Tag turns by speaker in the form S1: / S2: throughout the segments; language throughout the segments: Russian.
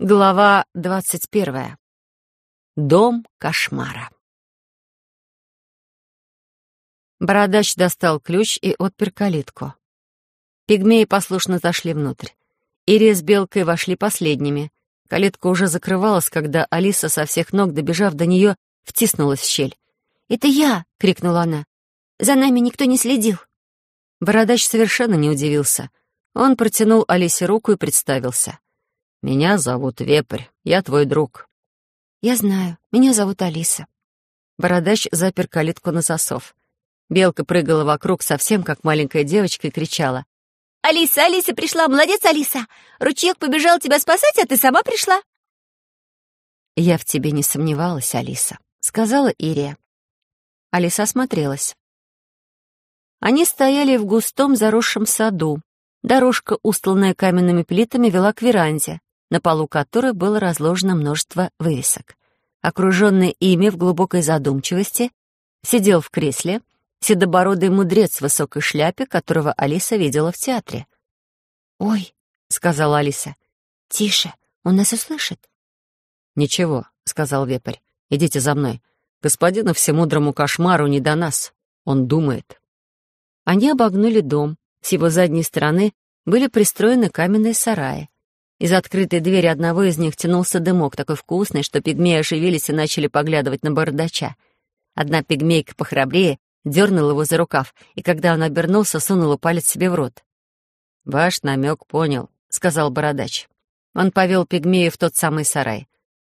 S1: Глава двадцать первая. Дом кошмара. Бородач достал ключ и отпер калитку. Пигмеи послушно зашли внутрь. Ирия с Белкой вошли последними. Калитка уже закрывалась, когда Алиса со всех ног, добежав до нее, втиснулась в щель.
S2: «Это я!» — крикнула она. «За нами никто не следил».
S1: Бородач совершенно не удивился. Он протянул Алисе руку и представился. «Меня зовут Вепрь, я твой друг».
S2: «Я знаю, меня зовут Алиса».
S1: Бородач запер калитку на засов. Белка прыгала вокруг совсем как маленькая девочка и кричала.
S2: «Алиса, Алиса пришла! Молодец, Алиса! Ручеек побежал тебя спасать, а ты сама пришла!»
S1: «Я в тебе не сомневалась, Алиса», — сказала Ирия. Алиса осмотрелась. Они стояли в густом заросшем саду. Дорожка, устланная каменными плитами, вела к веранде на полу которой было разложено множество вывесок. Окруженный ими в глубокой задумчивости, сидел в кресле седобородый мудрец в высокой шляпе, которого Алиса видела в театре.
S2: «Ой», — сказала Алиса, — «тише, он нас услышит».
S1: «Ничего», — сказал вепрь, — «идите за мной. Господину всемудрому кошмару не до нас. Он думает». Они обогнули дом. С его задней стороны были пристроены каменные сараи. Из открытой двери одного из них тянулся дымок, такой вкусный, что пигмеи оживились и начали поглядывать на бардача. Одна пигмейка похрабрее дернула его за рукав, и когда он обернулся, сунула палец себе в рот. «Ваш намек понял», — сказал бородач. Он повел пигмея в тот самый сарай.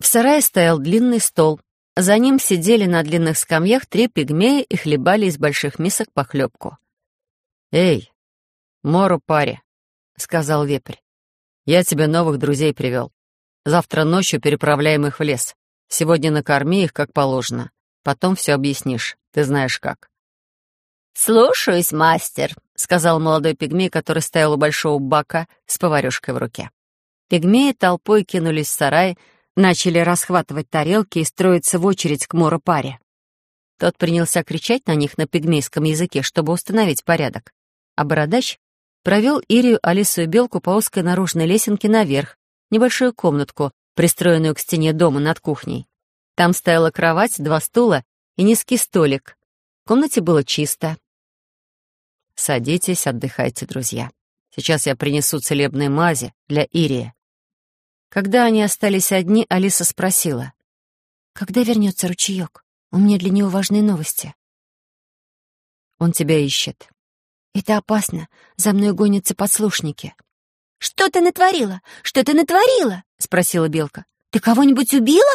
S1: В сарае стоял длинный стол. За ним сидели на длинных скамьях три пигмея и хлебали из больших мисок похлебку. «Эй, мору паре», — сказал вепрь. Я тебе новых друзей привел. Завтра ночью переправляем их в лес. Сегодня накорми их, как положено. Потом все объяснишь. Ты знаешь как».
S2: «Слушаюсь, мастер», — сказал молодой пигмей, который стоял у большого бака с поварёшкой в руке. Пигмеи толпой кинулись в сарай, начали расхватывать тарелки и строиться в очередь к Моро-паре. Тот принялся кричать на них на пигмейском языке, чтобы установить порядок. А бородач провел Ирию, Алису и Белку по узкой наружной лесенке наверх, небольшую комнатку, пристроенную к стене дома над кухней. Там стояла кровать, два стула и низкий столик. В комнате было чисто. «Садитесь, отдыхайте, друзья. Сейчас я принесу целебные мази для Ирии». Когда они остались одни, Алиса спросила. «Когда вернется ручеек? У меня для него важные новости».
S1: «Он тебя ищет.
S2: Это опасно. За мной гонятся подслушники. «Что ты натворила? Что ты натворила?» — спросила Белка. «Ты кого-нибудь убила?»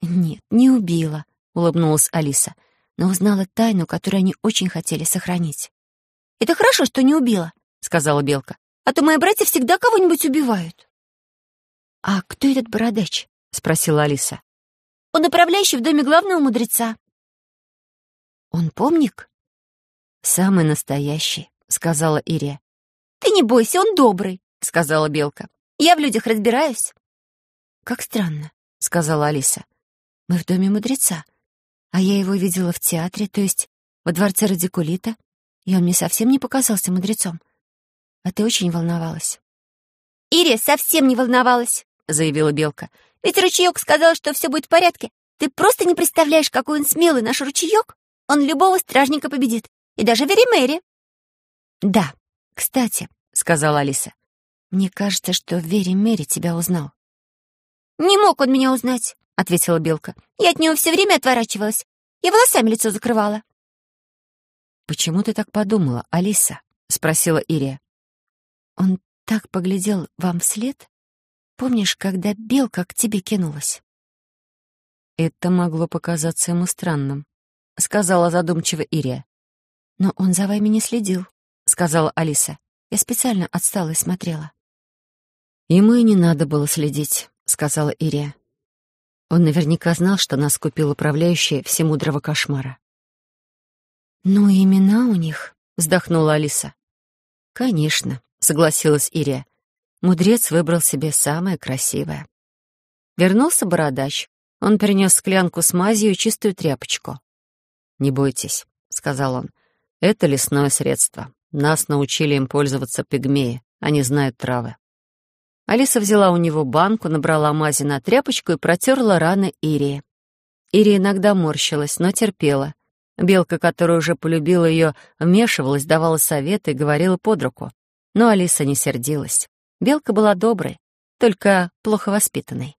S2: «Нет, не убила», — улыбнулась Алиса, но узнала тайну, которую они очень хотели сохранить. «Это хорошо, что не убила», — сказала Белка. «А то мои братья всегда кого-нибудь убивают». «А кто этот бородач?» — спросила Алиса. «Он управляющий в доме главного мудреца». «Он помник?»
S1: «Самый настоящий», — сказала Ирия.
S2: «Ты не бойся, он добрый», — сказала Белка. «Я в людях разбираюсь».
S1: «Как странно», — сказала Алиса. «Мы в доме мудреца, а я его видела в театре, то есть во дворце Радикулита, и он мне совсем не показался мудрецом. А ты очень волновалась».
S2: «Ирия совсем не волновалась», — заявила Белка. «Ведь ручеек сказал, что все будет в порядке. Ты просто не представляешь, какой он смелый наш ручеек. Он любого стражника победит и даже Веримери».
S1: «Да, кстати», — сказала Алиса, «мне кажется, что Веримери тебя узнал».
S2: «Не мог он меня узнать», — ответила Белка. «Я от него все время отворачивалась. Я волосами лицо закрывала».
S1: «Почему ты так подумала, Алиса?» — спросила Ирия. «Он так поглядел вам вслед? Помнишь, когда Белка к тебе кинулась?» «Это могло показаться ему странным», — сказала задумчиво Ирия. «Но он за вами не следил», — сказала Алиса. «Я специально отстала и смотрела». «Ему и не надо было следить», — сказала Ирия. Он наверняка знал, что нас купил управляющий всемудрого кошмара.
S2: «Ну, имена у них», —
S1: вздохнула Алиса. «Конечно», — согласилась Ирия. Мудрец выбрал себе самое красивое. Вернулся бородач. Он принес склянку с мазью и чистую тряпочку. «Не бойтесь», — сказал он. Это лесное средство. Нас научили им пользоваться пигмеи. Они знают травы. Алиса взяла у него банку, набрала мази на тряпочку и протерла раны Ирии. Ирия иногда морщилась, но терпела. Белка, которая уже полюбила ее, вмешивалась, давала советы и говорила под руку. Но Алиса не сердилась. Белка была доброй, только плохо воспитанной.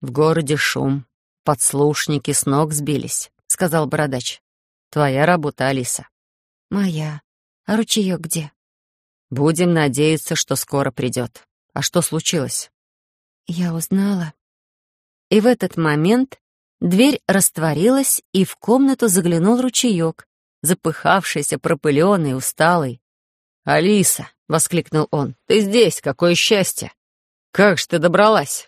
S1: «В городе шум, подслушники с ног сбились», — сказал бородач. «Твоя работа, Алиса».
S2: «Моя. А ручеек где?»
S1: «Будем надеяться, что скоро придет. А что случилось?»
S2: «Я узнала».
S1: И в этот момент дверь растворилась, и в комнату заглянул ручеек, запыхавшийся, пропыленный, усталый. «Алиса!» — воскликнул он. «Ты здесь! Какое счастье! Как же ты добралась?»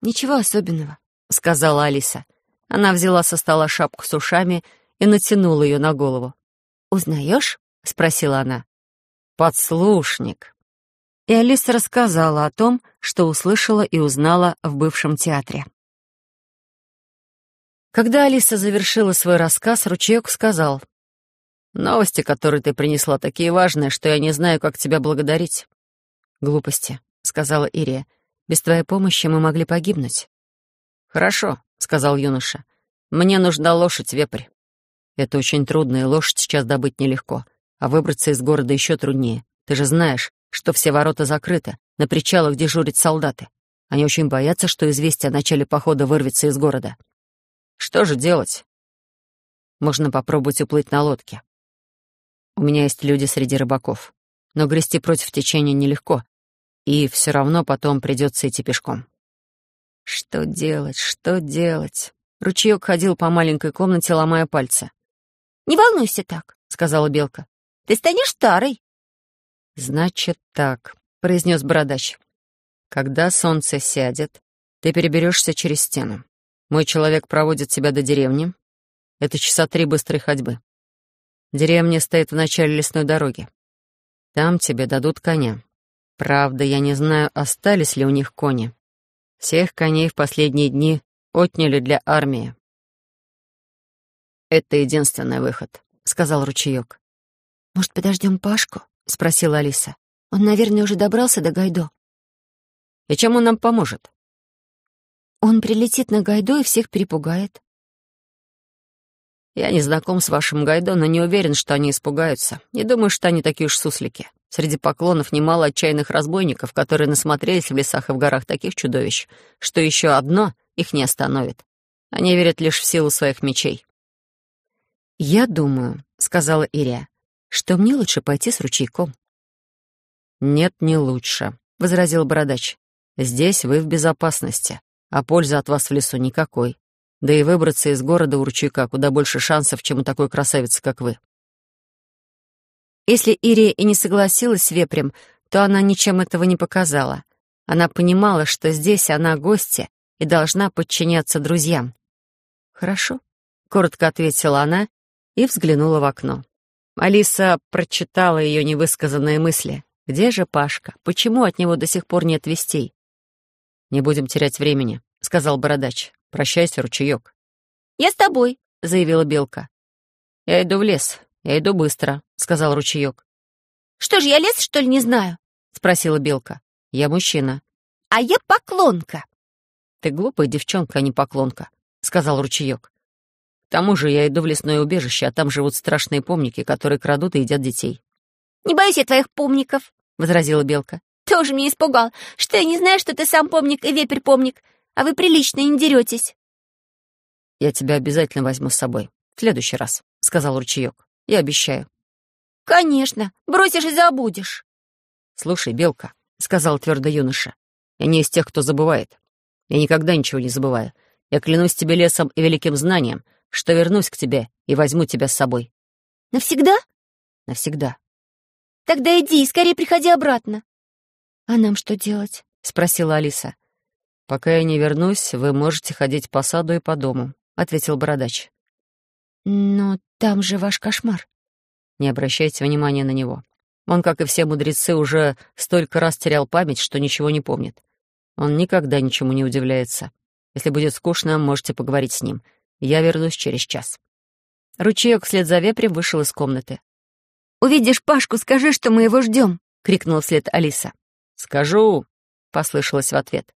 S2: «Ничего особенного», —
S1: сказала Алиса. Она взяла со стола шапку с ушами и натянула ее на голову.
S2: «Узнаешь?» — спросила она.
S1: «Подслушник». И Алиса рассказала о том, что услышала и узнала в бывшем театре. Когда Алиса завершила свой рассказ, ручеек сказал, «Новости, которые ты принесла, такие важные, что я не знаю, как тебя благодарить». «Глупости», — сказала Ирия. «Без твоей помощи мы могли погибнуть». «Хорошо», — сказал юноша. «Мне нужна лошадь, вепрь. Это очень трудно, и лошадь сейчас добыть нелегко. А выбраться из города еще труднее. Ты же знаешь, что все ворота закрыты, на причалах дежурят солдаты. Они очень боятся, что известие о начале похода вырвется из города. Что же делать? Можно попробовать уплыть на лодке. У меня есть люди среди рыбаков. Но грести против течения нелегко. И все равно потом придется идти пешком. Что делать, что делать? Ручеек ходил по маленькой комнате, ломая пальцы.
S2: «Не волнуйся так», — сказала Белка. «Ты станешь старой».
S1: «Значит так», — произнес бородач. «Когда солнце сядет, ты переберешься через стену. Мой человек проводит тебя до деревни. Это часа три быстрой ходьбы. Деревня стоит в начале лесной дороги. Там тебе дадут коня. Правда, я не знаю, остались ли у них кони. Всех коней в последние дни отняли для армии. «Это единственный выход», — сказал ручеек.
S2: «Может, подождем Пашку?» — спросила Алиса. «Он, наверное, уже добрался до Гайдо».
S1: «И чем он нам поможет?»
S2: «Он прилетит на Гайдо и всех перепугает».
S1: «Я не знаком с вашим Гайдо, но не уверен, что они испугаются. Не думаю, что они такие уж суслики. Среди поклонов немало отчаянных разбойников, которые насмотрелись в лесах и в горах таких чудовищ, что еще одно их не остановит. Они верят лишь в силу своих мечей. «Я думаю», — сказала Ирия, — «что мне лучше пойти с ручейком». «Нет, не лучше», — возразил бородач. «Здесь вы в безопасности, а пользы от вас в лесу никакой. Да и выбраться из города у ручейка куда больше шансов, чем у такой красавицы, как вы». Если Ирия и не согласилась с вепрем, то она ничем этого не показала. Она понимала, что здесь она гостья и должна подчиняться друзьям. «Хорошо», — коротко ответила она и взглянула в окно. Алиса прочитала ее невысказанные мысли. «Где же Пашка? Почему от него до сих пор нет вестей?» «Не будем терять времени», — сказал бородач. «Прощайся, ручеек».
S2: «Я с тобой», —
S1: заявила Белка. «Я иду в лес. Я иду быстро», — сказал ручеек.
S2: «Что ж, я лес, что ли, не знаю?»
S1: — спросила Белка. «Я мужчина».
S2: «А я поклонка».
S1: «Ты глупая девчонка, а не поклонка», — сказал ручеек. К тому же я иду в лесное убежище, а там живут страшные помники, которые крадут и едят детей».
S2: «Не боюсь я твоих помников», — возразила Белка. «Ты уже меня испугал. Что я не знаю, что ты сам помник и вепрь помник, а вы прилично не деретесь».
S1: «Я тебя обязательно возьму с собой. В следующий раз», — сказал ручеек. «Я обещаю».
S2: «Конечно. Бросишь и забудешь».
S1: «Слушай, Белка», — сказал твердо юноша, — «я не из тех, кто забывает. Я никогда ничего не забываю. Я клянусь тебе лесом и великим знанием, что вернусь к тебе и возьму тебя с собой».
S2: «Навсегда?»
S1: «Навсегда».
S2: «Тогда иди и скорее приходи обратно». «А нам что делать?»
S1: — спросила Алиса. «Пока я не вернусь, вы можете ходить по саду и по дому», — ответил бородач.
S2: «Но там же ваш кошмар».
S1: Не обращайте внимания на него. Он, как и все мудрецы, уже столько раз терял память, что ничего не помнит. Он никогда ничему не удивляется. Если будет скучно, можете поговорить с ним. Я вернусь через час». Ручеек вслед за вепрем вышел из комнаты.
S2: «Увидишь Пашку, скажи, что мы его ждем!» — крикнула вслед Алиса.
S1: «Скажу», — послышалось в ответ.